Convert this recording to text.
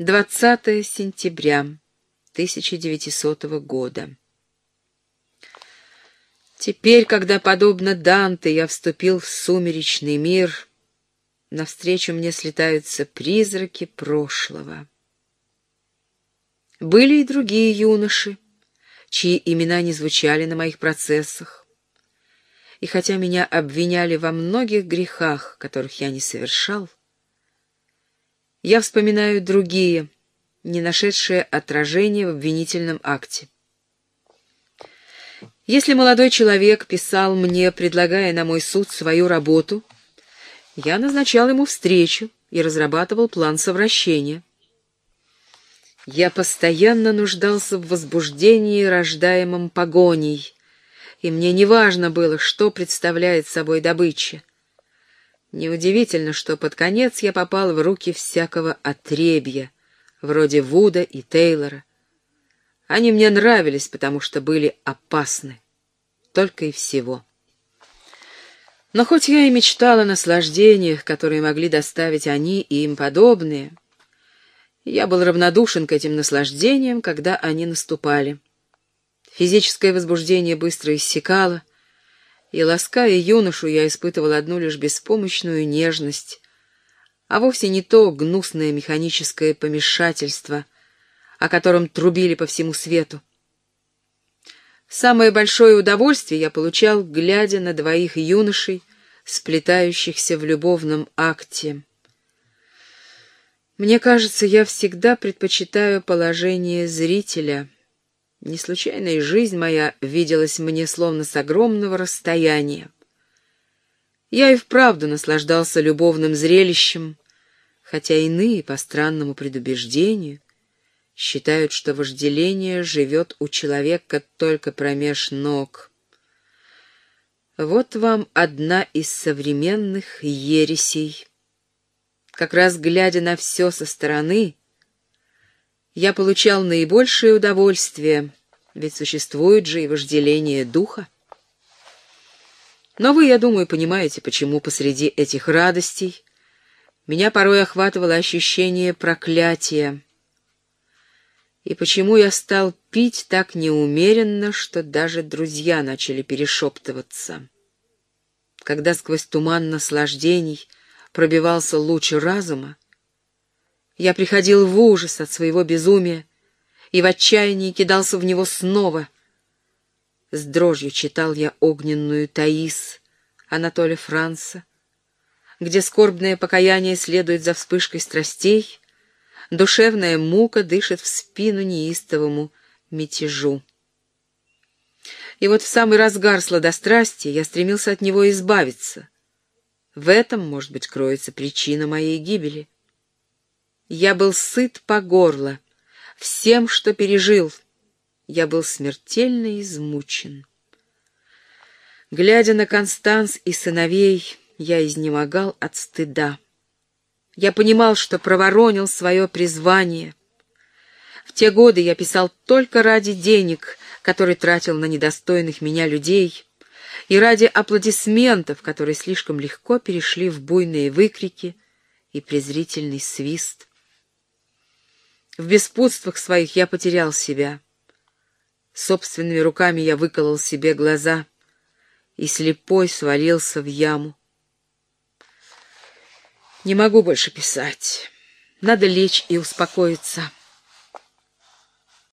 20 сентября 1900 года. Теперь, когда, подобно Данте, я вступил в сумеречный мир, навстречу мне слетаются призраки прошлого. Были и другие юноши, чьи имена не звучали на моих процессах. И хотя меня обвиняли во многих грехах, которых я не совершал, я вспоминаю другие, не нашедшие отражения в обвинительном акте. Если молодой человек писал мне, предлагая на мой суд свою работу, я назначал ему встречу и разрабатывал план совращения. Я постоянно нуждался в возбуждении, рождаемом погоней, и мне не важно было, что представляет собой добыча. Неудивительно, что под конец я попал в руки всякого отребья, вроде Вуда и Тейлора. Они мне нравились, потому что были опасны. Только и всего. Но хоть я и мечтал о наслаждениях, которые могли доставить они и им подобные, я был равнодушен к этим наслаждениям, когда они наступали. Физическое возбуждение быстро иссякало, и, лаская юношу, я испытывал одну лишь беспомощную нежность, а вовсе не то гнусное механическое помешательство, о котором трубили по всему свету. Самое большое удовольствие я получал, глядя на двоих юношей, сплетающихся в любовном акте. Мне кажется, я всегда предпочитаю положение зрителя. Не случайно и жизнь моя виделась мне словно с огромного расстояния. Я и вправду наслаждался любовным зрелищем, хотя иные, по странному предубеждению, считают, что вожделение живет у человека только промеж ног. Вот вам одна из современных ересей — как раз глядя на все со стороны, я получал наибольшее удовольствие, ведь существует же и вожделение духа. Но вы, я думаю, понимаете, почему посреди этих радостей меня порой охватывало ощущение проклятия, и почему я стал пить так неумеренно, что даже друзья начали перешептываться. Когда сквозь туман наслаждений — пробивался луч разума, я приходил в ужас от своего безумия и в отчаянии кидался в него снова. С дрожью читал я огненную Таис Анатолия Франца, где скорбное покаяние следует за вспышкой страстей, душевная мука дышит в спину неистовому мятежу. И вот в самый разгар сладострастия я стремился от него избавиться — в этом, может быть, кроется причина моей гибели. Я был сыт по горло всем, что пережил. Я был смертельно измучен. Глядя на Констанс и сыновей, я изнемогал от стыда. Я понимал, что проворонил свое призвание. В те годы я писал только ради денег, которые тратил на недостойных меня людей — и ради аплодисментов, которые слишком легко перешли в буйные выкрики и презрительный свист. В беспутствах своих я потерял себя. Собственными руками я выколол себе глаза и слепой свалился в яму. Не могу больше писать. Надо лечь и успокоиться.